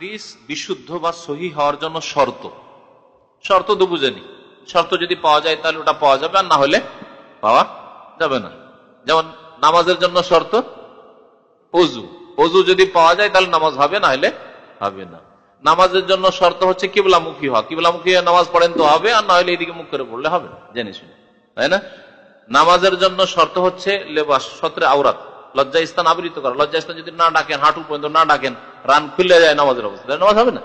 হাদিস বিশুদ্ধ বা সহি হওয়ার জন্য শর্ত। শর্ত তো বুঝেনি। শর্ত যদি পাওয়া যায় তাহলে ওটা পাওয়া যাবে, আর না হলে পাওয়া যাবে না। যেমন নামাজের জন্য শর্ত অজু অজু যদি পাওয়া যায় তাহলে নামাজ হবে, না হলে হবে না। নামাজের জন্য শর্ত হচ্ছে কিবলামুখী হওয়া। কিবলামুখী নামাজ পড়েন তো হবে, আর না হলে এইদিকে মুখ করে পড়লে হবে, জেনে শুনে। তাই না? নামাজের জন্য শর্ত হচ্ছে লেবাস, সত্রে আওরাত। লজ্জা স্থান আবৃত করা। লজ্জা স্থান যদি না ডাকেন, হাঁটু পর্যন্ত না ডাকেন রান খুলে যায় নামাজের অবস্থা। নামাজ হবে না?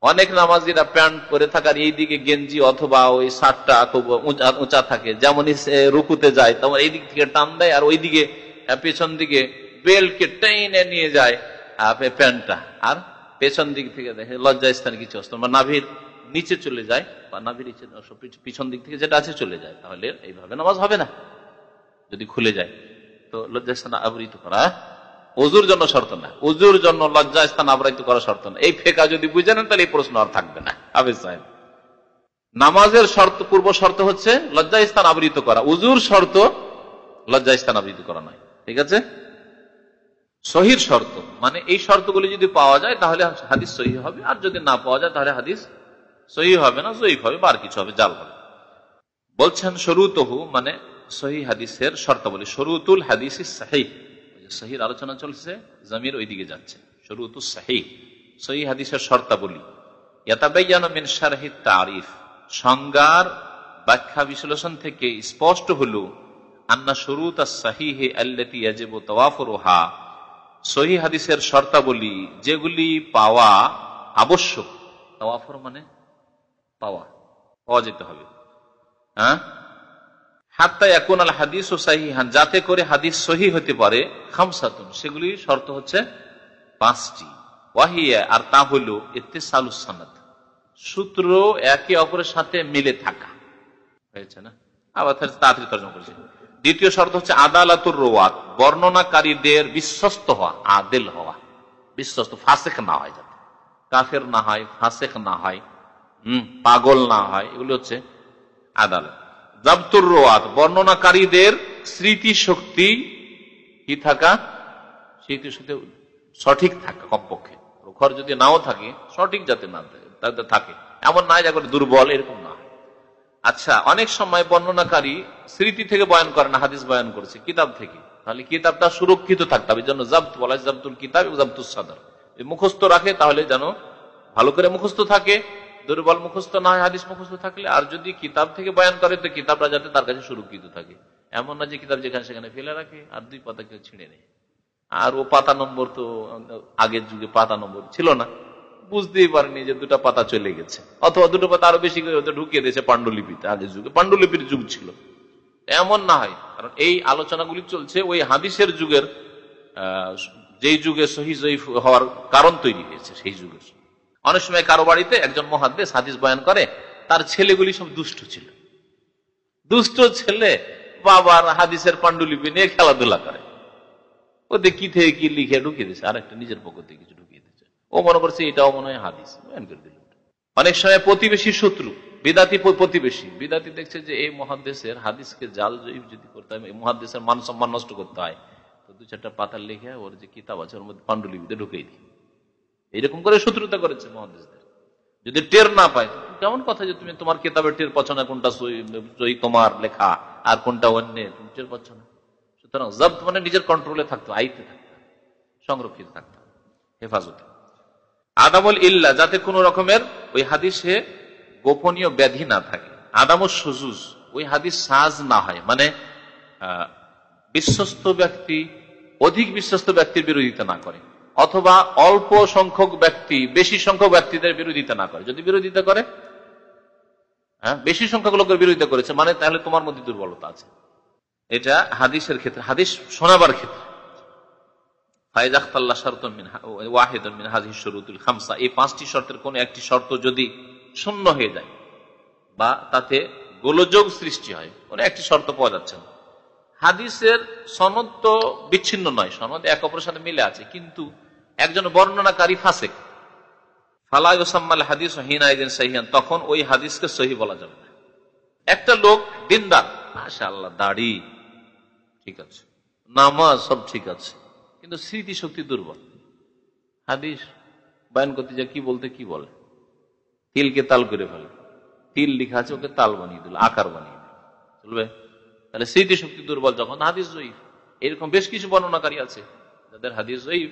অনেক নামাজিরা প্যান্ট পরে থাকার এই দিকে গেঞ্জি অথবা ওই শার্টটা খুব উঁচা- থাকে। যেমনই রুকুতে যায়, তেমন এই দিক থেকে টান দেয় আর ওই দিকে পেছন দিকে বেল্টকে টেনে নিয়ে যায় প্যান্টটা। আর পেছন দিক থেকে দেখে লজ্জা স্থানে কিছু অস্ত্র। বা নাভির নিচে চলে যায়, বা নাভির পিছন দিক থেকে যেটা আছে চলে যায়। তাহলে এইভাবে নামাজ হবে না, যদি খুলে যায়। তো লজ্জা স্থান আবৃত করা। অজুর জন্য শর্ত না। অজুর জন্য লজ্জা স্থান আবৃত করা শর্ত না। এই ফেকা যদি বুঝে নেন, তাহলে এই প্রশ্ন আর থাকবে না। হাফিজ সাহেব। নামাজের শর্ত, পূর্ব শর্ত হচ্ছে লজ্জা স্থান আবৃত করা। উজুর শর্ত লজ্জা স্থান আবৃত করা নয়। ঠিক আছে? সহির শর্ত। মানে এই শর্তগুলি যদি পাওয়া যায়, তাহলে হাদিস সহি হবে। আর যদি না পাওয়া যায়, তাহলে হাদিস সহি হবে না, জয়ীফ হবে, বা কিছু হবে, জাল হবে। বলছেন, শরুতহু মানে সহি হাদিসের শর্তাবলী। সরুতুল হাদিস সাহি সহির আলোচনা চলছে, জমির ওইদিকে যাচ্ছে। শরুতুল সাহি সহি হাদিসের শর্তাবলী। ইয়াতাবাইয়ান মিন শারহি তারিফ সংজ্ঞার ব্যাখ্যা বিশ্লেষণ থেকে স্পষ্ট হলো, আন্না ইয়াজিবু তাওয়াফুরুহা। সহি হাদিসের শর্তাবলী, যেগুলি পাওয়া আবশ্যক। তাওয়াফর মানে পাওয়া পাওয়া যেতে হবে। হ্যাঁ? হাত্তা এখন আল হাদিস ও সাহিহান যাতে করে হাদিস সহি হতে পারে, খামসাতুন, সেগুলি শর্ত হচ্ছে পাঁচটি। ওয়াহিয়া, আর তা হইল এতে সালুসানাদ সূত্র একে অপরের সাথে মিলে থাকা। হয়েছে না? আবার তাড়াতাড়ি তর্জমা করেছে দ্বিতীয় শর্ত হচ্ছে আদালাতুর রোয়াত, বর্ণনাকারীদের বিশ্বস্ত হওয়া, আদেল হওয়া। বিশ্বস্ত, ফাসেক না হয় যাতে। কাফের না হয়, ফাসেক না হয়, হম, পাগল না হয়, এগুলো হচ্ছে আদালত। জাবতুর রোয়াত, বর্ণনাকারীদের স্মৃতি শক্তি কি থাকা? স্মৃতি শক্তি সঠিক থাকা কমপক্ষে। প্রখর যদি নাও থাকে, সঠিক যাতে না তাদের থাকে। এমন না যা করে দুর্বল, এরকম না। আচ্ছা অনেক সময় বর্ণনাকারী স্মৃতি থেকে বয়ান করে না, হাদিস বয়ান করছে, কিতাব থেকে। তাহলে কিতাবটা সুরক্ষিত থাকতে হবে জন্য জাবত বলা জাবতুল কিতাব এবং জাবতুল সাদর। মুখস্থ রাখে, তাহলে যেন ভালো করে মুখস্থ থাকে। দুর্বল মুখস্থ না হয় হাদিস মুখস্থ থাকলে। আর যদি কিতাব থেকে বয়ান করে, তো কিতাবটা যাতে তার কাছে সুরক্ষিত থাকে। এমন না যে কিতাব যেখানে সেখানে ফেলে রাখে আর দুই পাতা কেউ ছিঁড়ে নেয়। আর ও পাতা নম্বর তো আগের যুগে পাতা নম্বর ছিল না। বুঝতেই পারেনি যে দুটা পাতা চলে গেছে। অথবা দুটো পাতা আরও বেশি করে ঢুকিয়ে দিয়েছে পাণ্ডুলিপিতে, আগের যুগে। পাণ্ডুলিপির যুগ ছিল। এমন না হয়। কারণ এই আলোচনাগুলি চলছে, ওই হাদিসের যুগের যেই যুগে সহি হওয়ার কারণ তৈরি হয়েছে সেই যুগের। অনেক সময় কারও বাড়িতে একজন মহাদ্দেশ হাদিস বয়ান করে, তার ছেলেগুলি সব দুষ্ট ছিল। দুষ্ট ছেলে বাবার হাদিসের পাণ্ডুলিপি নিয়ে খেলাধুলা করে। ওদের কি থেকে কি লিখে ঢুকিয়ে দিচ্ছে আর একটা নিজের পক্ষ থেকে কিছু ঢুকিয়ে দিচ্ছে ও মনে করছে এটাও মনে হয় হাদিস। বয়ান করে দিল অনেক সময় প্রতিবেশী শত্রু, বিদাতি প্রতিবেশী, বিদাতি দেখছে যে এই মহাদেশের হাদিসকে জাল যদি করতে হয়, এই মহাদেশের মান সম্মান নষ্ট করতে হয়, তো দু চারটা পাতা লিখে ওর যে কিতাব আছে, ওর মধ্যে পাণ্ডুলিপিতে ঢুকিয়ে দিই। এইরকম করে শত্রুতা করেছে মহাদেশদের। যদি টের না পায়, কেমন কথা যে তুমি তোমার কিতাবের টের পাচ্ছ না, কোনটা সই তোমার লেখা, আর কোনটা অন্যের, তুমি টের পাচ্ছ না। সুতরাং জব্দ মানে নিজের কন্ট্রোলে থাকতো আইতে থাকতো সংরক্ষিত থাকতো হেফাজতে। আদামল ইল্লা, যাতে কোন রকমের ওই হাদিসে গোপনীয় ব্যাধি না থাকে। আদামল সুজুজ ওই হাদিস সাজ না হয় মানে বিশ্বস্ত ব্যক্তি, অধিক বিশ্বস্ত ব্যক্তির বিরোধিতা না করে। অথবা অল্প সংখ্যক ব্যক্তি, বেশি সংখ্যক ব্যক্তিদের বিরোধিতা না করে। যদি বিরোধিতা করে হ্যাঁ বেশি সংখ্যক লোকের বিরোধিতা করেছে মানে তাহলে তোমার মধ্যে দুর্বলতা আছে। এটা হাদিসের ক্ষেত্রে, হাদিস শোনাবার ক্ষেত্রে। এই পাঁচটি শর্তের কোন একটি শর্ত যদি শূন্য হয়ে যায়, বা তাতে গোলযোগ সৃষ্টি হয়, কোন একটি শর্ত পাওয়া যাচ্ছে না। হাদিসের সনদ তো বিচ্ছিন্ন নয়, সনদ এক অপরের সাথে মিলে আছে, কিন্তু একজন বর্ণনাকারী ফাসেক ফালাই ওসাম্মাল হাদিস হিনা ইদিন সহিয়ান তখন ওই হাদিসকে সহি বলা যাবে না। একটা লোক দিনদার মাশা আল্লাহ দাড়ি, ঠিক আছে, নামাজ সব ঠিক আছে, কিন্তু স্মৃতি শক্তি দুর্বল। হাদিস বায়ন করতে যা কি বলতে কি বলে? তিলকে তাল করে ফেলে। তিল লিখা আছে, ওকে তাল বানিয়ে দিল, আকার বানিয়ে দিল। চলবে? তাহলে স্মৃতিশক্তি দুর্বল যখন হাদিস জয়ীফ। এরকম বেশ কিছু বর্ণনাকারী আছে। যাদের হাদিস জয়ীফ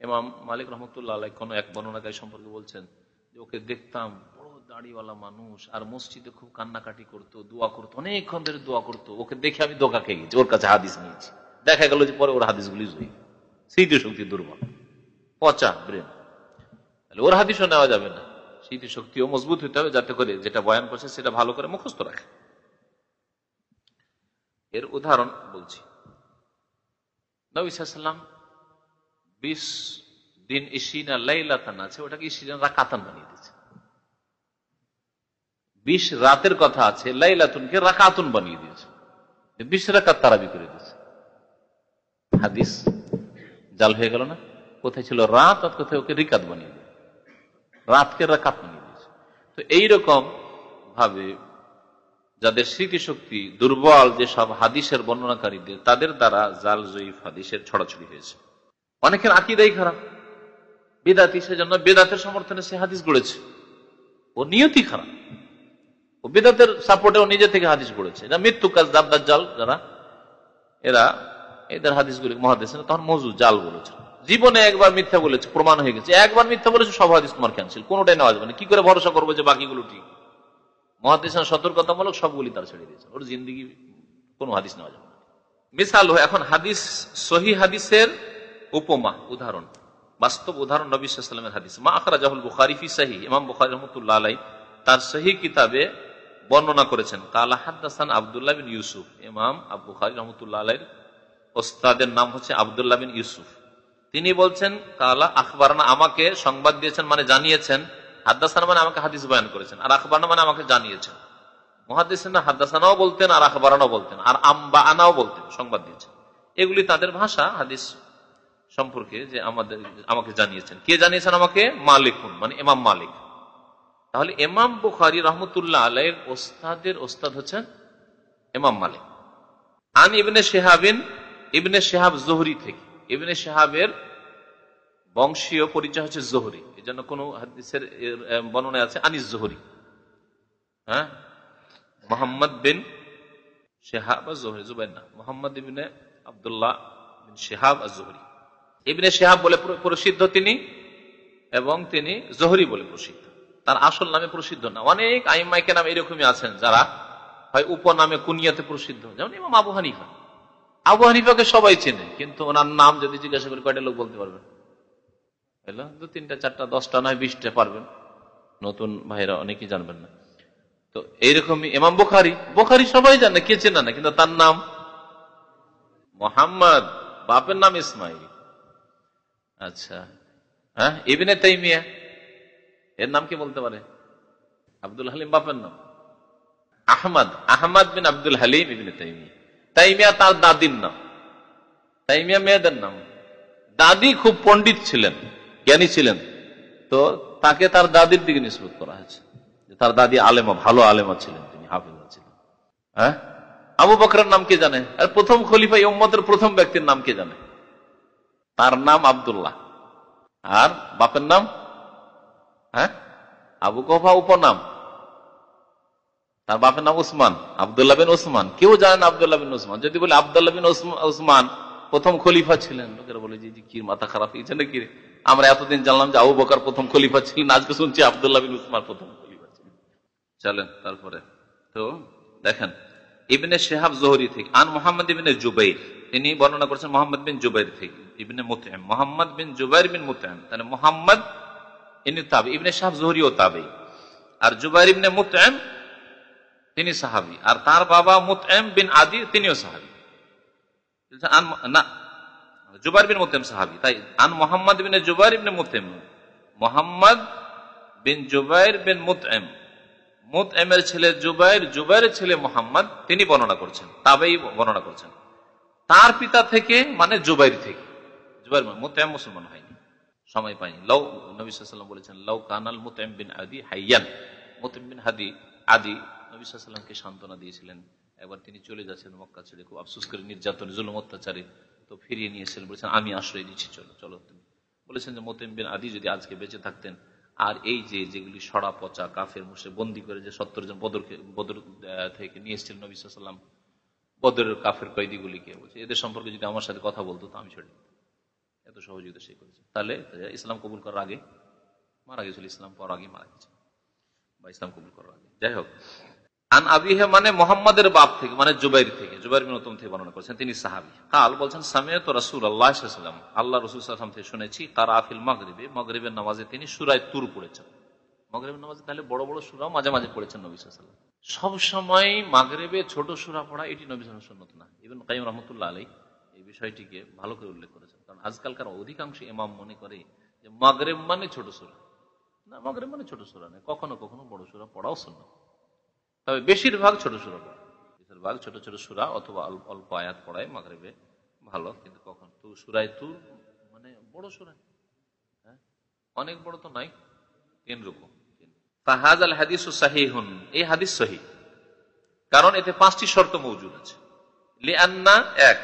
এমাম মালিক রহমতুল্লাহ কোন এক বর্ণনাকারী সম্পর্কে বলছেন যে ওকে দেখতাম দাড়িওয়ালা মানুষ, আর মসজিদে খুব কান্নাকাটি করতো, দোয়া করতো, অনেকক্ষণ ধরে দোয়া করতো। ওকে দেখে আমি দোকা খেয়ে গেছি, ওর কাছে হাদিস নিয়েছি। দেখা গেল যে পরে ওর হাদিসগুলি জয়ী স্মৃতিশক্তি দুর্বল। পচা ব্রেন। তাহলে ওর হাদিসও নেওয়া যাবে না। স্মৃতিশক্তিও মজবুত হতে হবে যাতে করে যেটা বয়ান করছে সেটা ভালো করে মুখস্থ রাখে। এর উদাহরণ বলছি। নবিসাল্লাম বিশ দিন ইসিনা লাইলাতান আছে, ওটাকে ইসিনা রাকাতান বানিয়ে দিয়েছে। বিশ রাতের কথা আছে, লাইলাতুনকে রাকাতুন বানিয়ে দিয়েছে। বিশ রাকাত তারাবি করে দিয়েছে। হাদিস জাল হয়ে গেল না? কোথায় ছিল রাত, আর কোথায় ওকে রিকাত বানিয়ে দিয়েছে। রাতকে রাকাত বানিয়ে দিয়েছে। তো এইরকম ভাবে যাদের স্মৃতিশক্তি দুর্বল যেসব হাদিসের বর্ণনাকারীদের, তাদের দ্বারা জাল জয়ীফ হাদিসের ছড়াছড়ি হয়েছে। অনেকের আকিদাই খারাপ। বেদাতি সেজন্য বেদাতের সমর্থনে সে হাদিস গড়েছে। ও নিয়তি খারাপ। ও বেদাতের সাপোর্টে ও নিজে থেকে হাদিস গড়েছে। এটা মৃত্যু কাজ দাবদার জাল যারা, এরা এদের হাদিসগুলি মহাদেশ তখন মজু জাল বলেছে। জীবনে একবার মিথ্যা বলেছে, প্রমাণ হয়ে গেছে। একবার মিথ্যা বলেছে, সব হাদিস তোমার ক্যান্সেল কোনোটাই নেওয়া যাবে না। কি করে ভরসা করব যে বাকিগুলো ঠিক? মহাদেশ সতর্কতামূলক সবগুলি তার ছেড়ে দিয়েছে। ওর জিন্দিগি কোনো হাদিস নেওয়া যাবে না। মিসাল এখন হাদিস, সহি হাদিসের উপমা, উদাহরণ। বাস্তব উদাহরণ নবী সাল্লামের হাদিস। মা আখরা জাহুল বুখারিফি সাহি ইমাম বুখারি রহমতুল্লাহ আলাই তার সহি কিতাবে বর্ণনা করেছেন। কালা হাদাসান আবদুল্লাহ বিন ইউসুফ। ইমাম আবু খারি রহমতুল্লাহ আলাইর ওস্তাদের নাম হচ্ছে আবদুল্লাহ বিন ইউসুফ। তিনি বলছেন, কালা আখবরানা আমাকে সংবাদ দিয়েছেন মানে জানিয়েছেন হাদ্দাসান মানে আমাকে হাদিস বয়ান করেছেন, আর মানে আমাকে জানিয়েছেন। মহাদিসেনা হাদ্দাসানাও বলতেন, আর বলতেন, আর আম্বা আনাও বলতেন, সংবাদ দিয়েছেন। এগুলি তাদের ভাষা, হাদিস সম্পর্কে যে আমাদের, আমাকে জানিয়েছেন। কে জানিয়েছেন আমাকে? মালিকুন মানে এমাম মালিক। তাহলে এমাম বুখারি রহমতুল্লাহ আলাইয়ের ওস্তাদের ওস্তাদ হচ্ছেন এমাম মালিক। আন ইবনে শেহাবিন, ইবনে শেহাব জোহরি থেকে। ইবনে শেহাবের বংশীয় পরিচয় হচ্ছে জোহরি। জন্য কোন হাদিসের বর্ণনায় আছে, আনিস জোহরি। হ্যাঁ? মোহাম্মদ বিন শেহাব জোহরি জুবাই না মোহাম্মদ ইবিনে আবদুল্লাহ বিন শেহাব জোহরি ইবনে শেহাব বলে প্রসিদ্ধ তিনি এবং তিনি জোহরি বলে প্রসিদ্ধ। তার আসল নামে প্রসিদ্ধ না। অনেক আইমাইকে নাম এরকমই আছেন যারা হয় উপনামে কুনিয়াতে প্রসিদ্ধ। যেমন ইমাম আবু হানিফা। আবু হানিফাকে সবাই চেনে, কিন্তু ওনার নাম যদি জিজ্ঞাসা করি কয়টা লোক বলতে পারবেন? এলো দু তিনটা, চারটা, দশটা, নয় বিশটা পারবেন। নতুন ভাইরা অনেকেই জানবেন না। তো এইরকমই ইমাম বোখারি বোখারি সবাই জানে, কে চেনে না, কিন্তু তার নাম মোহাম্মদ, বাপের নাম ইসমাইল। আচ্ছা হ্যাঁ ইবিনে তাইমিয়া, এর নাম কি বলতে পারে? আব্দুল হালিম বাপের নাম। আহমদ আহমদ বিন আব্দুল হালিম ইবিনে তাইমিয়া। তাইমিয়া তার দাদির নাম। তাইমিয়া মেয়েদের নাম। দাদি খুব পণ্ডিত ছিলেন। জ্ঞানী ছিলেন। তো তাকে তার দাদির দিকে নিষ্পত করা হয়েছে। তার দাদি আলেমা, ভালো আলেমা ছিলেন তিনি, হাফিজা ছিলেন। হ্যাঁ? আবু বকরের নাম কে জানে? আর প্রথম খলিফা ইম্মতের প্রথম ব্যক্তির নাম কে জানে? তার নাম আবদুল্লাহ। আর বাপের নাম? হ্যাঁ? আবু কফা উপনাম। তার বাপের নাম উসমান, আবদুল্লাহ বিন ওসমান কেউ জানেন আবদুল্লাহ বিন ওসমান যদি বলে আবদুল্লাহ বিন ওসমান প্রথম খলিফা ছিলেন। লোকেরা বলে যে কি মাথা খারাপ? হয়েছে নাকি আমরা এতদিন জানলাম যে আবু বকার প্রথম খলিফা ছিলেন, আজকে শুনছি আবদুল্লাহ বিন উসমান প্রথম খলিফা ছিলেন। চলেন, তারপরে। তো দেখেন, ইবনে শেহাব জোহরি থেকে, আন মোহাম্মদ ইবিনে জুবাইর, তিনি বর্ণনা করছেন মোহাম্মদ বিন জুবাইর থেকে, ইবনে মুতাইম মোহাম্মদ বিন জুবাইর বিন মুতাইম তাহলে মোহাম্মদ ইনি তাবে ইবনে শাহ জোহরি ও তাবে আর জুবাইর ইবনে মুতাইম তিনি সাহাবি। আর তার বাবা মুতাইম বিন আদি তিনিও সাহাবি। বিন সাহাবি, তাই, আন মোহাম্মদ বিন জুবাইর বিন মুতাইমের ছেলে জুবাইর, জুবাইরের ছেলে মোহাম্মদ, তিনি বর্ণনা করছেন, তাবেই বর্ণনা করছেন। তার পিতা থেকে মানে জুবাইর থেকে, জুবাইর মুতাইম মুসলমান হয়নি, সময় পাইনি। লৌ নবী সাল্লাম বলেছেন লৌ কানাল মুতাইম বিন আদি হাইয়ান মুতাইম বিন হাদি আদি, নবী সাল্লামকে সান্ত্বনা দিয়েছিলেন। একবার তিনি চলে যাচ্ছেন মক্কা ছেড়ে, খুব আফসুস করে নির্যাতন, জুলুম, অত্যাচারে তো ফিরিয়ে নিয়েছিলেন বলেছেন, আমি আশ্রয় দিচ্ছি চলো চলো তুমি। বলেছেন যে, মোতেম বিন আদি যদি আজকে বেঁচে থাকতেন, আর এই যে, যেগুলি সরা পচা কাফের মুসে বন্দি করে যে সত্তর জন বদরকে, বদর থেকে নিয়ে এসেছিলেন নবী সাল্লাম বদরের কাফের কয়েদিগুলিকে, বলছে, এদের সম্পর্কে যদি আমার সাথে কথা বলতো, তো আমি ছেড়ে এত সহযোগিতা সে করেছে। তাহলে, ইসলাম কবুল করার আগে, মারা গেছিল, ইসলাম পর আগে মারা গেছে, বা ইসলাম কবুল করার আগে। যাই হোক আন আবিহে মানে মোহাম্মদের বাপ থেকে মানে জুবাইর থেকে। জুবাইর থেকে বর্ণনা করেছেন, তিনি সাহাবি। কাল বলছেন, সামিয়ত আল্লাহ রসুল থেকে শুনেছি, তারা আফিল নামাজে তিনি সুরায় তুর পড়েছেন। নামাজে তাহলে বড় বড় সুরাও মাঝে মাঝে পড়েছেন নবী সাল্লাম সব সময় মাগরেবে ছোট সুরা পড়া এটি নবী সুন্নত না। ইবন কাইম রহমতুল্লাহ আলাই এই বিষয়টিকে ভালো করে উল্লেখ করেছেন। কারণ আজকালকার অধিকাংশ ইমাম মনে করে যে মাগরেব মানে ছোট সুরা। না, মাগরেব মানে ছোট সুরা নয়, কখনো কখনো বড় সুরা পড়াও সুন্নত। তবে বেশিরভাগ ছোট পড়ে। বেশিরভাগ ছোট ছোট সুরা অথবা অল্প আয়াত পড়ায় মাগরেবে ভালো, কিন্তু কখন তু সুরায় তুর মানে বড় সুরায় হ্যাঁ? অনেক বড় তো নাই তিন রকম। ফাহাজ আল হাদিস সাহিহুন, এই হাদিস সহি কারণ এতে পাঁচটি শর্ত মৌজুদ আছে। এক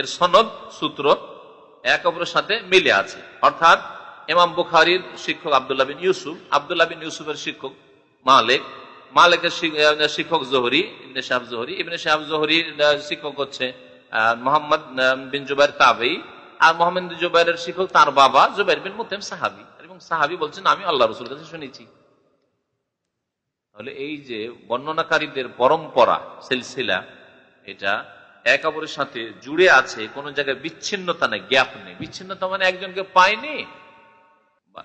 এর সনদ, সূত্র এক অপরের সাথে মিলে আছে। অর্থাৎ ইমাম বুখারীর শিক্ষক আব্দুল্লাহ বিন ইউসুফ, আব্দুল্লাহ বিন ইউসুফের শিক্ষক মালিক মালিকের শিক্ষক জোহরি, ইবনে শাহাব জোহরি। ইবনে শাহাব জোহরির শিক্ষক হচ্ছে মোহাম্মদ বিন জুবাইর তাবেই। আর মোহাম্মদ জুবাইরের শিক্ষক তার বাবা জুবাইর বিন মুতেম সাহাবি। এবং সাহাবি বলছেন, আমি আল্লাহ রসুল কাছে শুনেছি। তাহলে এই যে বর্ণনাকারীদের পরম্পরা, সিলসিলা, এটা এক অপরের সাথে জুড়ে আছে, কোন জায়গায় বিচ্ছিন্নতা নেই, গ্যাপ নেই। বিচ্ছিন্নতা মানে একজনকে পায়নি,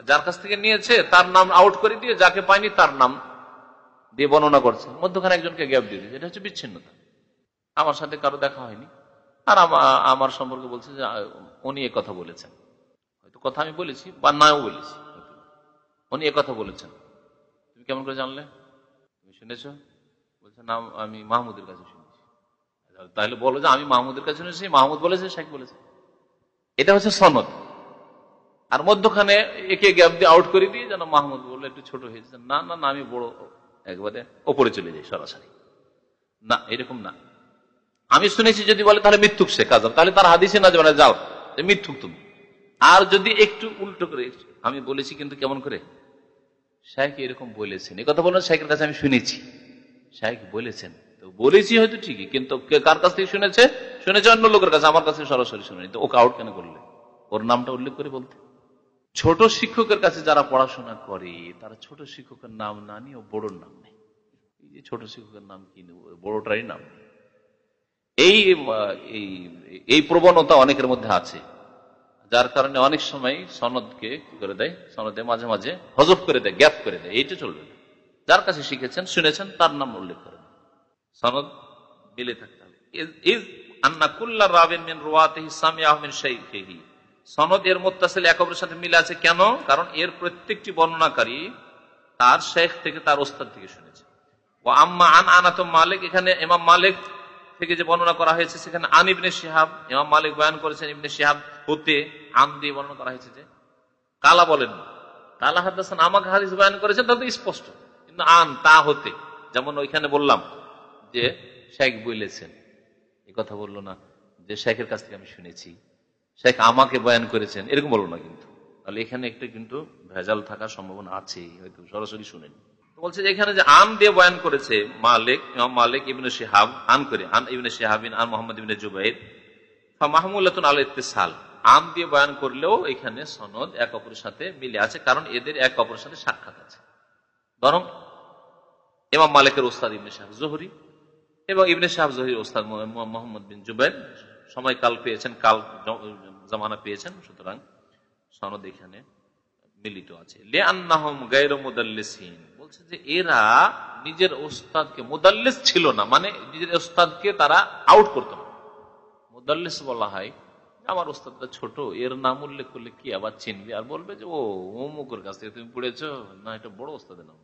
যার কাছ থেকে নিয়েছে, তার নাম আউট করে দিয়ে যাকে পায়নি, তার নাম দিয়ে বর্ণনা করছে মধ্যখানে একজনকে গ্যাপ দিয়ে দিয়েছে। এটা হচ্ছে বিচ্ছিন্নতা। আমার সাথে কারও দেখা হয়নি। আর আমার সম্পর্কে বলছে যে উনি এ কথা বলেছেন। হয়তো কথা আমি বলেছি বা নাও বলেছি। উনি এ কথা বলেছেন। তুমি কেমন করে জানলে? তুমি শুনেছ? বলছে, না, আমি মাহমুদের কাছে শুনেছি। তাহলে বলো যে, আমি মাহমুদের কাছে শুনেছি, মাহমুদ বলেছে শেখ বলেছে। এটা হচ্ছে সনদ। আর মধ্যখানে একে গ্যাপ দিয়ে আউট করে দিয়ে যেন মাহমুদ বলল, একটু ছোট হয়েছে না না না, আমি বড় একবারে ওপরে চলে যায় সরাসরি। না, এরকম না। আমি শুনেছি যদি বলে, তাহলে মিথ্যুক সে আজম তাহলে তার হাদিসে না যাবে না যাও, যে মিথ্যুক তুমি। আর যদি একটু উল্টো করে, আমি বলেছি কিন্তু কেমন করে? শাহেক এরকম বলেছেন। এই কথা বললেন শাহেকের কাছে আমি শুনেছি। শাহেক বলেছেন। তো বলেছি হয়তো ঠিকই, কিন্তু কার কাছ থেকে শুনেছে? শুনেছে অন্য লোকের কাছে, আমার কাছে সরাসরি শুনেনি। তো ওকে আউট কেন করলে? ওর নামটা উল্লেখ করে বলতে। ছোট শিক্ষকের কাছে যারা পড়াশোনা করে, তারা ছোট শিক্ষকের নাম না নিয়ে বড়োর নাম নেই যে ছোট শিক্ষকের নাম কি বড়টারই নাম। এই, এই- প্রবণতা অনেকের মধ্যে আছে। যার কারণে অনেক সময় সনদকে কি করে দেয়? সনদে মাঝে মাঝে হজব করে দেয়, গ্যাপ করে দেয়। এইটা চলবে না। যার কাছে শিখেছেন, শুনেছেন, তার নাম উল্লেখ করেন। সনদ মিলে থাকতে হবে। আন্না কুল্লা রাবিন মিন রুয়াতিহি সামিআহু মিন শাইখিহি সনদ এর মুত্তাসিল একবের সাথে মিলে আছে কেন? কারণ এর প্রত্যেকটি বর্ণনাকারী তার শেখ থেকে তার ওস্তাদ থেকে শুনেছে। ও আম্মা আন আনাতম মালিক, এখানে ইমাম মালিক থেকে যে বর্ণনা করা হয়েছে সেখানে আন ইবনে শিহাব, ইমাম মালিক বয়ান করেছেন ইবনে শিহাব হতে আন দিয়ে বর্ণনা করা হয়েছে যে, কালা বলেন, কালা হাদাসান আমাকে হাদিস বয়ান করেছেন তাতে স্পষ্ট, কিন্তু আন তা হতে, যেমন ওইখানে বললাম যে শেখ বলেছেন এই কথা বলল না, যে শেখের কাছ থেকে আমি শুনেছি। শেখ আমাকে বয়ান করেছেন, এরকম বলব না কিন্তু। তাহলে এখানে একটা কিন্তু ভেজাল থাকার সম্ভাবনা আছে হয়তো সরাসরি শুনেন। বলছে এখানে যে আন দিয়ে বয়ান করেছে মালিক মালিক ইবনে শিহাব, আন করে, আন ইবনে শিহাবিন, আন মোহাম্মদ ইবনে জুবাইর মাহমুল্লাতুন আল ইত্তেসাল। আম দিয়ে বয়ান করলেও এখানে সনদ এক অপরের সাথে মিলে আছে, কারণ এদের এক অপরের সাথে সাক্ষাৎ আছে। বরং ইমাম মালিকের ওস্তাদ ইবনে শাহ জোহরি এবং ইবনে শাহ জহির ওস্তাদ মোহাম্মদ বিন জুবাইর। সময়কাল পেয়েছেন, কাল জামানা পেয়েছেন, সুতরাং সনদ এখানে মিলিত আছে। বলছে যে এরা নিজের ওস্তাদকে, মুদাল্লিস ছিল না মানে নিজের ওস্তাদকে তারা আউট করতো না। মুদাল্লিস বলা হয়, আমার ওস্তাদটা ছোট, এর নাম উল্লেখ করলে কি আবার চিনবে? আর বলবে যে, ও, অমুকের কাছ থেকে তুমি পড়েছো? না, এটা বড় ওস্তাদের নাম।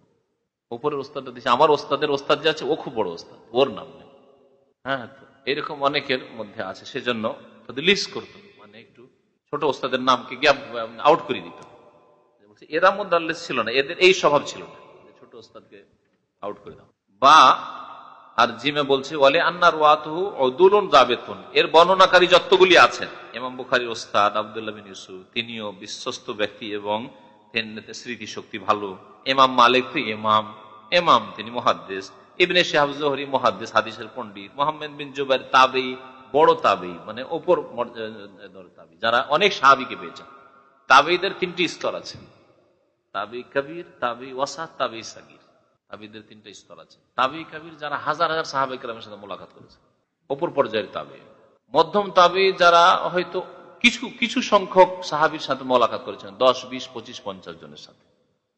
ওপরের ওস্তাদটা দিচ্ছে আমার ওস্তাদের ওস্তাদ যে আছে, ও খুব বড় ওস্তাদ, ওর নাম নেই। হ্যাঁ এরকম অনেকের মধ্যে আছে, সেজন্য লিস্ট করতো। মানে একটু ছোট ওস্তাদের নামকে গ্যাপ আউট করে দিত। এরা মুদাল্লিস ছিল না, এদের এই স্বভাব ছিল না। ছোট ওস্তাদকে আউট করে দাও। বা আর জিমে বলছে বলে আন্নার ওয়াতহু অদুলুন জাবেতুন এর বর্ণনাকারী যতগুলি আছেন এমাম বুখারি ওস্তাদ আবদুল্লাহ বিন তিনিও বিশ্বস্ত ব্যক্তি এবং স্মৃতি শক্তি ভালো। এমাম মালিক তো ইমাম এমাম তিনি মহাদ্দেশ ইবনে শাহাব জহরি মহাদ্দেশ হাদিসের পণ্ডিত। মোহাম্মদ বিন জুবাইর তাবেই বড় তাবেই মানে ওপর তাবি, যারা অনেক সাহাবিকে পেয়েছেন। তাবেইদের তিনটি স্তর আছে। তাবি কবির, তাবি ওয়াসাদ তাবি সাগির। তাবিদের তিনটা স্তর আছে। তাবি কবির যারা হাজার হাজার সাহাবাই কালামের সাথে মোলাকাত করেছে। অপর পর্যায়ের তাবি। মধ্যম তাবি যারা হয়তো কিছু কিছু সংখ্যক সাহাবির সাথে মোলাকাত করেছেন, দশ, বিশ, পঁচিশ, পঞ্চাশ জনের সাথে।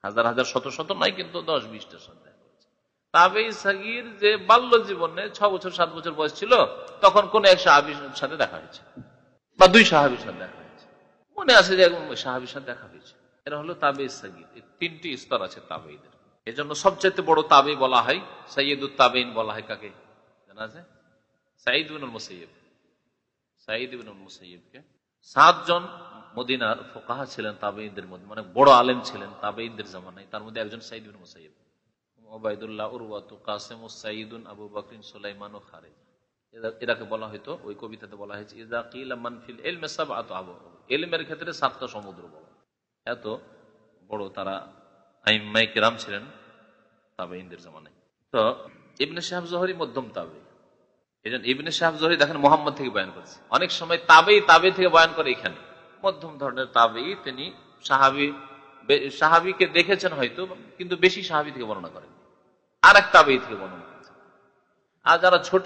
হাজার হাজার, শত শত নাই কিন্তু দশ, বিশটার সাথে। তাবে সাগির যে বাল্য জীবনে ছ বছর, সাত বছর বয়স ছিল, তখন কোন এক সাহাবির সাথে দেখা হয়েছে। বা দুই সাহাবির সাথে দেখা হয়েছে। মনে আছে যে সাহাবির সাথে দেখা হয়েছে। এরা হলো তাবে সাগির। তিনটি স্তর আছে তাবেইদের। এজন্য সবচেয়ে বড় তাবে বলা হয় সৈয়দুল তাবেইন বলা হয় কাকে? জানা আছে? সাইদ বিনুল মুসাইব সাইদ বিনুল মুসাইবকে সাতজন মদিনার ফোকাহা ছিলেন তাবেইনদের মধ্যে মানে বড় আলেম ছিলেন তাবেইনদের জামানায়। তার মধ্যে একজন সাইদ বিন মুসাইব ওবায়দুল্লাহ উরওয়াতু কাসেম সাইদুন আবু বাকরিন, সুলাইমান ও খারেজ। এরাকে বলা হয়তো ওই কবিতাতে বলা হয়েছে ইজা কিল মানফিল এলমে সাব আত আবু এলমের ক্ষেত্রে সাতটা সমুদ্র বলা এত বড় তারা আইম্মাই কেরাম ছিলেন তাবে ইন্দের জামানায়। তো ইবনে সাহেব জহরি মধ্যম তাবে এই জন্য ইবনে সাহেব জহরি দেখেন মোহাম্মদ থেকে বয়ান করছে। অনেক সময় তাবেই তাবে থেকে বয়ান করে এখানে। মধ্যম ধরনের তাবেই তিনি সাহাবি সাহাবিকে দেখেছেন হয়তো, কিন্তু বেশি সাহাবি থেকে বর্ণনা করেন আর এক তাবেই থেকে বর্ণনা আর যারা ছোট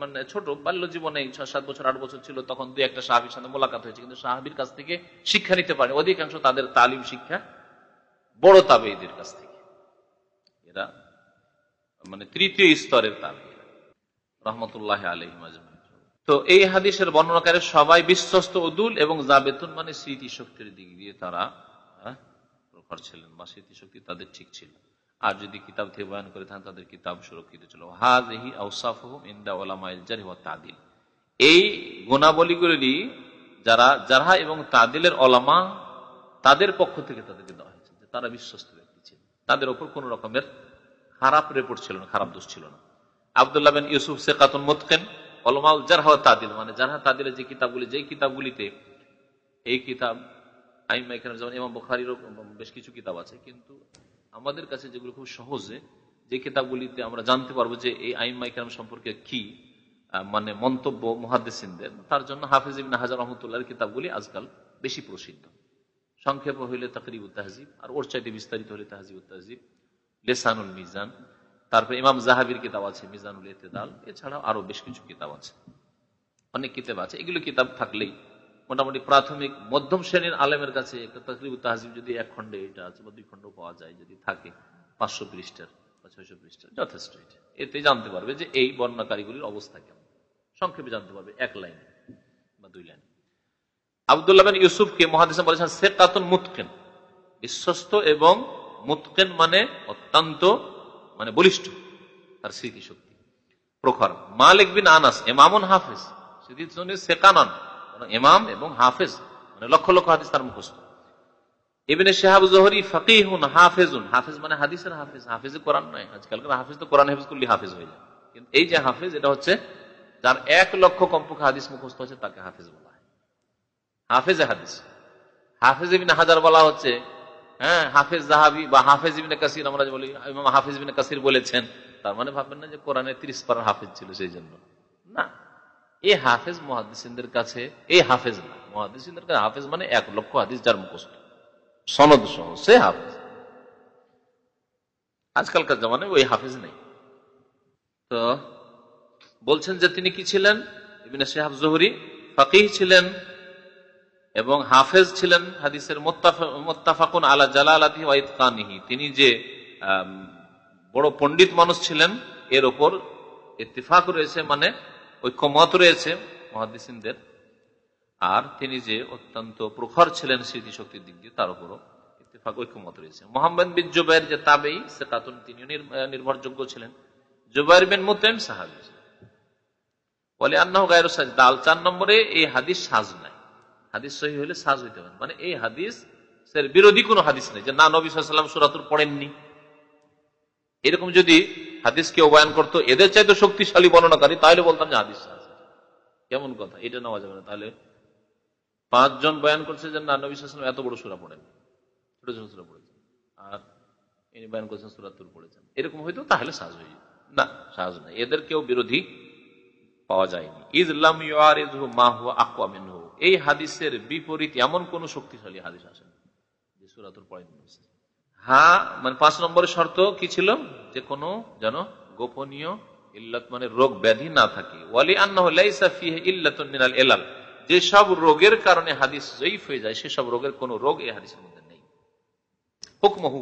মানে ছোট, বাল্য জীবনে ছয় সাত বছর, আট বছর ছিল, তখন দুই একটা সাহাবির সাথে মোলাকাত হয়েছে, কিন্তু সাহাবির কাছ থেকে শিক্ষা নিতে পারে অধিকাংশ তাদের তালিম শিক্ষা বড় তাবেইদের কাছ থেকে। এরা মানে তৃতীয় স্তরের তাবে রহমতুল্লাহ আলহিম তো এই হাদিসের বর্ণনাকারী সবাই বিশ্বস্ত উদুল এবং জাবেতুন মানে স্মৃতি শক্তির দিক দিয়ে তারা প্রখর ছিলেন, বা স্মৃতি শক্তি তাদের ঠিক ছিল। আর যদি কিতাব থেকে বয়ান করে থাকেন, তাদের কিতাব সুরক্ষিত ছিল। হাজহি আউসাফহুম ইন্দা ওলামাইল জারি তাদিল। এই গুণাবলীগুলি যারা যারা এবং তাদিলের ওলামা তাদের পক্ষ থেকে তাদেরকে দেওয়া হয়েছে, যে তারা বিশ্বস্ত ব্যক্তি ছিল। তাদের ওপর কোন রকমের খারাপ রেপোর্ট ছিল না, খারাপ দোষ ছিল না। আবদুল্লাহ বিন ইউসুফ শেখাতুন মুতকেন অলমাউল জারহা তাদিল মানে জারহা তাদিলের যে কিতাবগুলি, যেই কিতাবগুলিতে এই কিতাব আইমা এখানে যেমন ইমাম বুখারিরও বেশ কিছু কিতাব আছে, কিন্তু আমাদের কাছে যেগুলো খুব সহজে, যে কিতাবগুলিতে আমরা জানতে পারব যে এই আইমা ইকরাম সম্পর্কে কি মানে মন্তব্য মহাদ্দেসিনদের, তার জন্য হাফিজ ইবিন হাজার রহমতুল্লাহর কিতাবগুলি আজকাল বেশি প্রসিদ্ধ। সংক্ষেপ হইলে তাকরিব তাহজিব, আর ওর চাইতে বিস্তারিত হলে তাহজিব তাহজিব, লেসানুল মিজান, তারপর ইমাম জাহাবির কিতাব আছে, মিজানুল এতেদাল এছাড়াও আরও বেশ কিছু কিতাব আছে। অনেক কিতাব আছে, এগুলো কিতাব থাকলেই মোটামুটি প্রাথমিক মধ্যম শ্রেণির আলেমের কাছে তাহজিব যদি এক খন্ডে এটা আছে বা দুই খন্ড পাওয়া যায় যদি থাকে, পাঁচশো পৃষ্ঠার বা ছয়শো পৃষ্ঠার যথেষ্ট এটা এতে জানতে পারবে যে এই বর্ণাকারীগুলির অবস্থা কেমন। সংক্ষেপে জানতে পারবে এক লাইনে বা দুই লাইনে। আবদুল্লাহ বিন ইউসুফকে মহাদেশ বলেছেন, সেকাতুন মুতকেন। বিশ্বস্ত এবং মুতকেন মানে অত্যন্ত মানে বলিষ্ঠ। তার স্মৃতিশক্তি। প্রখর। মালিক বিন আনাস, এমামুন হাফেজ। সেকানন এমাম এবং হাফেজ মানে লক্ষ লক্ষ হাদিস তার মুখস্থ। এবিনে শাহাব জহরি ফকিহুন হাফেজুন, হাফেজ মানে হাদিসের হাফেজ। হাফেজ কোরআন নয়, আজকালকার হাফেজ তো কোরআন হাফেজ করলে হাফেজ হয়ে যায়। কিন্তু এই যে হাফেজ, এটা হচ্ছে যার এক লক্ষ কমপক্ষে হাদিস মুখস্থ হচ্ছে তাকে হাফেজ বলা হয়। হাফেজে হাদিস। হাফেজ ইবিন হাজার বলা হচ্ছে হ্যাঁ হাফেজ জাহাবি বা হাফেজ ইবিনে কাসির, আমরা বলি হাফেজ ইবিনে কাসির বলেছেন। তার মানে ভাববেন না যে কোরআনে ত্রিশ পাড়ার হাফেজ ছিল সেই জন্য। না এই হাফেজ মহাদিসদের কাছে এই হাফেজ না। মহাদিসদের কাছে হাফেজ মানে এক লক্ষ হাদিস যার মুখস্থ। সনদ সহ, সে হাফেজ। আজকালকার জামানায় ওই হাফেজ নেই। তো বলছেন যে তিনি কি ছিলেন? শেহাব জহুরি ফাকিহ ছিলেন এবং হাফেজ ছিলেন হাদিসের মোত্তাফাকুন আলা জালালাতি ওয়াইতকানিহি তিনি যে বড় পণ্ডিত মানুষ ছিলেন, এর ওপর ইত্তিফাক রয়েছে মানে ঐক্যমত রয়েছে মহাদিসিনদের। আর তিনি যে অত্যন্ত প্রখর ছিলেন স্মৃতিশক্তির দিক দিয়ে, তার উপরও ইত্তেফাক ঐক্যমত রয়েছে। মোহাম্মদ বিন জুবাইর যে তাবেই, সে কাতুন তিনি নির্ভরযোগ্য ছিলেন। জুবাইর বিন মুতেন সাহাবি। বলে আন্না গায়ের সাজ দাল চার নম্বরে এই হাদিস সাজ নাই। হাদিস সহি হলে সাজ হইতে পারে। মানে এই হাদিস বিরোধী কোনো হাদিস নেই, যে না নবী সাল্লাম সুরাতুর পড়েননি। এরকম যদি হাদিস কেউ বয়ান করতো, এদের চাইতে শক্তিশালী বর্ণনাকারী, তাহলে বলতাম যে হাদিস আছে। কেমন কথা? এটা নেওয়া যাবে না। তাহলে পাঁচজন বয়ান করছে যে, না, নবী এত বড় সুরা পড়েন ছোট ছোট সুরা পড়েছেন। আর ইনি বয়ান করছেন সুরাতুর পড়েছেন। এরকম হয়তো, তাহলে সাজ হয়ে না, সাজ না এদের কেউ বিরোধী পাওয়া যায়নি। আকমিনহু এই হাদিসের বিপরীত এমন কোন শক্তিশালী হাদিস আসে না যে সুরাতুর পড়েন হ্যাঁ মানে পাঁচ নম্বরের শর্ত কি ছিল? যে কোনো যেন গোপনীয় ইল্লাত মানে রোগ ব্যাধি না থাকে। ওয়ালি মিনাল এলাল যেসব রোগের কারণে হাদিস জয়ীফ হয়ে যায় সেসব রোগের কোন রোগ এই হাদিসের মধ্যে নেই। হুকমহু,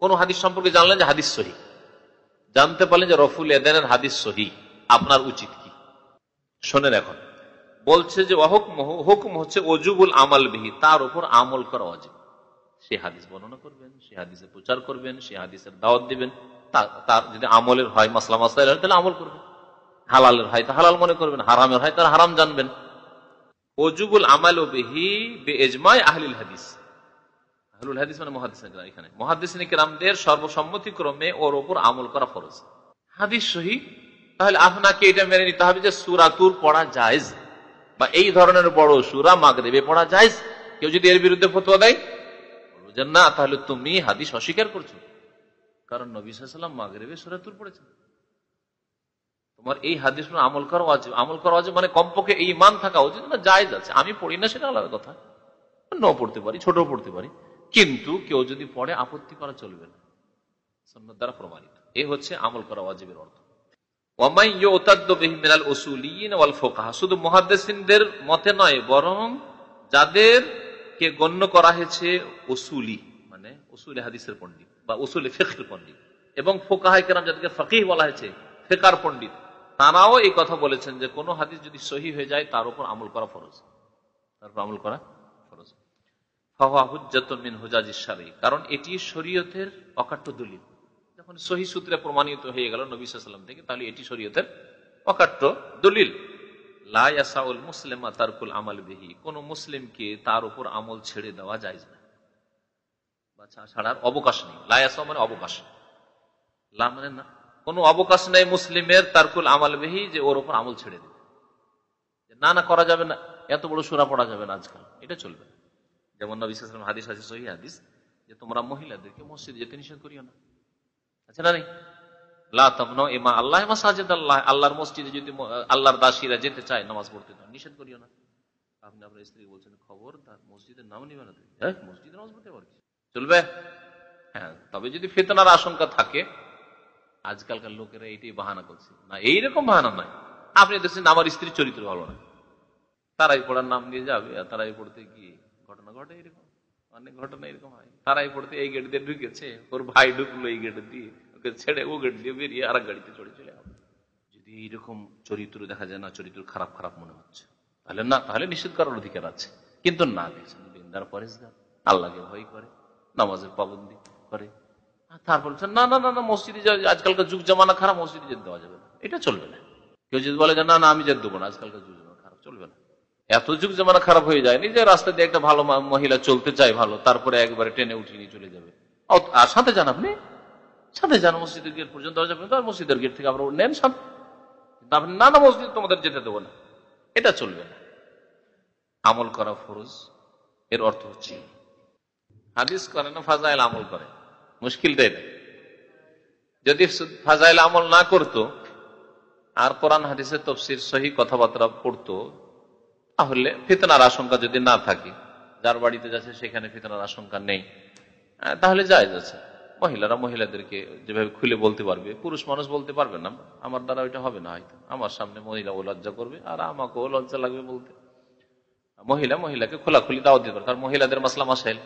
কোন হাদিস সম্পর্কে জানলেন যে হাদিস সহি? জানতে পারলেন যে রফুল এদানের হাদিস সহি, আপনার উচিত কি? শোনেন এখন। বলছে যে হুকম হচ্ছে অজুবুল আমাল বিহি, তার উপর আমল করা অজীব সে হাদিস বর্ণনা করবেন সে হাদিসে প্রচার করবেন সে হাদিসের দাওয়াত দিবেন। তার যদি আমলের হয়, মাসলা মাসাইল হয়, তাহলে আমল করবেন। হালালের হয়, তা হালাল মনে করবেন, হারামের হয় তার হারাম জানবেন। অজুবুল আমাল বিহি বে এজমাই আহলিল হাদিস মানে তাহলে আপনাকে এই ধরনের বড় সুরা মাগরেবে পড়া জায়জ। কেউ যদি এর বিরুদ্ধে ফতোয়া দেয় যে, না, তাহলে তুমি হাদিস অস্বীকার করছ। কারণ নবী সাল্লাম মাগরেবে সুরাতুর পড়েছেন। তোমার এই হাদিস আমল করা আছে আমল করা আছে মানে কমপক্ষে এই মান থাকা উচিত না, জায়জ আছে। আমি পড়ি না, সেটা আলাদা কথা। ন পড়তে পারি ছোট পড়তে পারি। কিন্তু কেউ যদি পড়ে, আপত্তি করা চলবে না। দ্বারা প্রমাণিত। এ হচ্ছে আমল করা অর্থ। শুধু মহাদেসিনদের মতে নয়, বরং যাদের কে গণ্য করা হয়েছে ওসুলি মানে ওসুল হাদিসের পণ্ডিত বা ওসুল ফেকের পণ্ডিত। এবং ফোকাহাই কেরাম যাদেরকে ফকিহ বলা হয়েছে, ফেকার পণ্ডিত, তারাও এই কথা বলেছেন যে কোনো হাদিস যদি সহি হয়ে যায়, তার উপর আমল করা ফরজ। তার উপর আমল করা ফরজ। কারণ এটি শরীয়তের অকাট্য দলিল। যখন সহি সূত্রে প্রমাণিত হয়ে গেল নবী সাল্লাম থেকে, তাহলে এটি শরীয়তের অকাট্য দলিল। লায়াসাউল মুসলিমা তারকুল আমাল বিহি। কোন মুসলিমকে তার উপর আমল ছেড়ে দেওয়া যায় না। বা ছাড়ার অবকাশ নেই। লায়াসা মানে অবকাশ। লা মানে না, কোনো অবকাশ নেই মুসলিমের তারকুল আমাল বিহি যে ওর উপর আমল ছেড়ে দেবে। না না, করা যাবে না, এত বড় সুরা পড়া যাবে না আজকাল। এটা চলবে। না যেমন হাদিস আছে, সহি হাদিস, যে তোমরা মহিলাদেরকে মসজিদ যেতে নিষেধ করিও না। আচ্ছা না নেই? আল্লাহ আল্লাহর মসজিদে যদি আল্লাহর দাসীরা যেতে চায় নামাজ পড়তে নিষেধ করিও না। আপনি আপনার স্ত্রী বলছেন, খবর, তার মসজিদের নাম নিবে না হ্যাঁ মসজিদে নামাজ পড়তে পারছি চলবে? হ্যাঁ তবে যদি ফেতনার আশঙ্কা থাকে, আজকালকার লোকেরা এইটাই বাহানা করছে। না, এইরকম বাহানা নয়। আপনি দেখছেন আমার স্ত্রীর চরিত্র ভালো না। তারাই পড়ার নাম নিয়ে যাবে, আর তারাই পড়তে গিয়ে ঘটনা ঘটে এরকম। অনেক ঘটনা এরকম হয়। তারাই পড়তে এই গেট দিয়ে ঢুকেছে, ওর ভাই ঢুকলো এই গেট দিয়ে। ওকে ছেড়ে ও গেট দিয়ে বেরিয়ে আর গাড়িতে চড়ে চলে হবে যদি এইরকম চরিত্র দেখা যায় না, চরিত্র খারাপ খারাপ মনে হচ্ছে, তাহলে না, তাহলে নিষেধ করার অধিকার আছে। কিন্তু না, দেখছেন বিন্দার পরেশগার, আল্লাহকে ভয় করে, নামাজের পাবন্দি করে। তারপর না না না না, মসজিদে আজকালকার যুগ জামানা খারাপ, মসজিদে যেতে দেওয়া যাবে না। এটা চলবে না। কেউ যদি বলে যে, না না, আমি যেতে দেবো না, আজকালকার যুগ জামানা খারাপ, চলবে না। এত যুগ জামানা খারাপ হয়ে যায়নি যে রাস্তা দিয়ে একটা ভালো মহিলা চলতে চায় ভালো, তারপরে একবারে ট্রেনে উঠিয়ে নিয়ে চলে যাবে। আর সাথে যান সাথে যান মসজিদের গেট পর্যন্ত, দরজা পর্যন্ত মসজিদের গেট থেকে আপনার নেন সাথে আপনি না না মসজিদ তোমাদের যেতে দেবো না। এটা চলবে না। আমল করা ফরজ, এর অর্থ হচ্ছে হাদিস করে না, ফাজাইল আমল করে। মুশকিল দেয় যদি ফাজাইল আমল না করতো, আর কোরআন হাদিসের তফসির, সহি কথাবার্তা পড়তো, তাহলে ফিতনার আশঙ্কা যদি না থাকে, যার বাড়িতে যাচ্ছে সেখানে ফিতনার আশঙ্কা নেই। তাহলে যায় যাচ্ছে মহিলারা মহিলাদেরকে যেভাবে খুলে বলতে পারবে, পুরুষ মানুষ বলতে পারবে না, আমার দ্বারা ওইটা হবে না হয়তো। আমার সামনে মহিলা ও লজ্জা করবে, আর আমাকেও লজ্জা লাগবে বলতে। মহিলা মহিলাকে খোলাখুলি দাওয়া দিতে পারে, কারণ মহিলাদের মাসলা মাসাইল।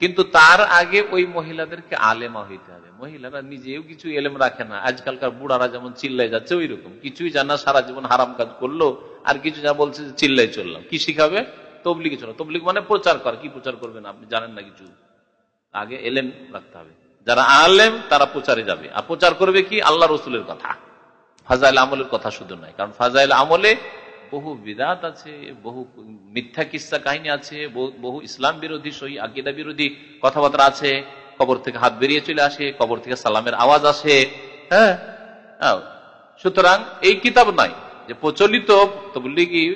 কিন্তু তার আগে ওই মহিলাদেরকে আলেমা হইতে হবে। মহিলারা নিজেও কিছু এলেম রাখে না। আজকালকার বুড়ারা যেমন চিল্লাই যাচ্ছে ওই রকম কিছুই জানা সারা জীবন হারাম কাজ করল, আর কিছু যা বলছে চিল্লাই চললাম। কি শিখাবে? তবলিগে চলো তবলিগ মানে প্রচার কর। কি প্রচার করবেন আপনি? জানেন না কিছু। আগে এলেম রাখতে হবে। যারা আলেম, তারা প্রচারে যাবে। আর প্রচার করবে কি? আল্লাহ রসুলের কথা। ফাজাইল আমলের কথা শুধু নয়। কারণ ফাজাইল আমলে বহু বিদাত আছে, বহু মিথ্যা কিসা কাহিনী আছে, বহু ইসলাম বিরোধী, সহি আকিদা বিরোধী কথাবার্তা আছে। কবর থেকে হাত বেরিয়ে চলে আসে, কবর থেকে সালামের আওয়াজ আসে। হ্যাঁ? সুতরাং এই কিতাব নাই যে প্রচলিত তবলিগি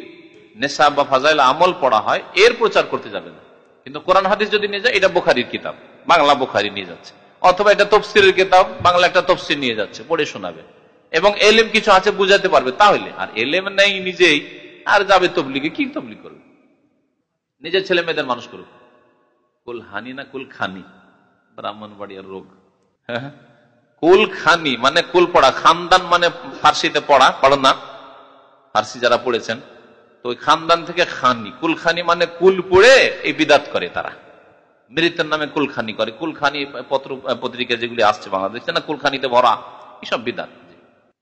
নেশা বা ফাজাইল আমল পড়া হয়, এর প্রচার করতে যাবে না। কিন্তু কোরআন হাদিস যদি নিয়ে যায়, এটা বোখারির কিতাব। বাংলা বোখারি নিয়ে যাচ্ছে। অথবা এটা তফসিরের কিতাব, বাংলা একটা তফসির নিয়ে যাচ্ছে, পড়ে শোনাবে। এবং এলেম কিছু আছে, বুঝাতে পারবে, তাহলে। আর এলেম নেই নিজেই, আর যাবে তবলিগে, কি তবলিগ করবে? নিজের ছেলে মেয়েদের মানুষ করুক। কুল হানি না কুল খানি? ব্রাহ্মণবাড়িয়ার রোগ। হ্যাঁ কুল খানি মানে কুল পড়া। খানদান মানে ফার্সিতে পড়া, পড়ো না। ফার্সি যারা পড়েছেন, তো ওই খানদান থেকে খানি। কুলখানি মানে কুল পড়ে এই বিদাত করে তারা। মৃতের নামে কুলখানি করে। কুলখানি পত্র, পত্রিকা যেগুলি আসছে বাংলাদেশে, না কুলখানিতে ভরা? এসব বিধান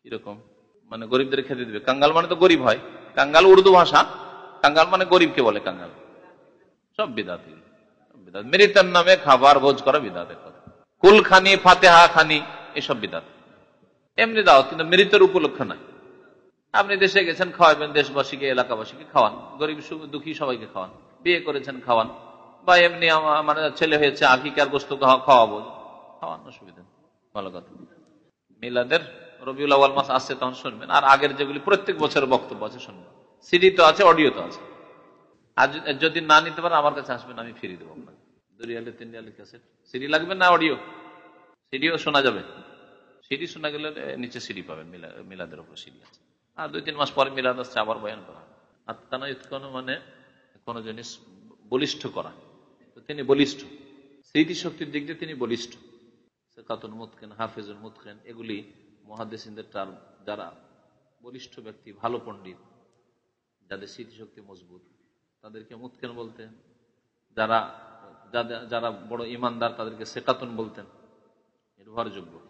এরকম মানে গরিবদের খেতে দিবে। কাঙ্গাল মানে তো গরিব হয়। কাঙ্গাল উর্দু ভাষা। কাঙ্গাল মানে গরিবকে বলে কাঙ্গাল। সব বিদাত। বিদাত। মৃতের নামে খাবার, ভোজ করা বিদাতের কথা। কুলখানি, ফাতেহা খানি, এসব বিদাত। এমনি দাও, কিন্তু মৃতের উপলক্ষ নাই। আপনি দেশে গেছেন, খাওয়াবেন, দেশবাসীকে, এলাকাবাসীকে খাওয়ান। গরিব দুঃখী সবাইকে খাওয়ান। বিয়ে করেছেন, খাওয়ান। বা এমনি আমার ছেলে হয়েছে আকিকার গোস্ত খাওয়া- খাওয়াবো। খাওয়ান, অসুবিধা। ভালো কথা। মিলাদের রবিউল আওয়াল মাস আসছে তখন শুনবেন। আর আগের যেগুলি প্রত্যেক বছরের বক্তব্য আছে, শুনবেন। সিডি তো আছে, অডিও তো আছে। আর যদি- না নিতে পারেন, আমার কাছে আসবেন, আমি ফিরিয়ে দেবো আপনাকে। দুই রিয়ালে তিন রিয়ালে ক্যাসেট। সিডি লাগবে না, অডিও? সিডিও শোনা যাবে। সিডি শোনা গেলে নিচে সিডি পাবেন, মিলা- মিলাদের উপর সিডি আছে। আর দুই, তিন মাস পরে মিলাদ আসছে, আবার বয়ান করা। আত্মানা ইৎকনো মানে কোনো জিনিস বলিষ্ঠ করা। তিনি বলিষ্ঠ। স্মৃতিশক্তির দিক দিয়ে তিনি বলিষ্ঠ। কাতুন মুতকেন, হাফিজুল মুতকেন, এগুলি মহাদেসিনদের টার্ম যারা বলিষ্ঠ ব্যক্তি, ভালো পণ্ডিত, যাদের স্মৃতিশক্তি মজবুত, তাদেরকে মুতকেন বলতেন। যারা, যাদের- যারা বড় ইমানদার, তাদেরকে সেকাতন বলতেন। নির্ভরযোগ্য।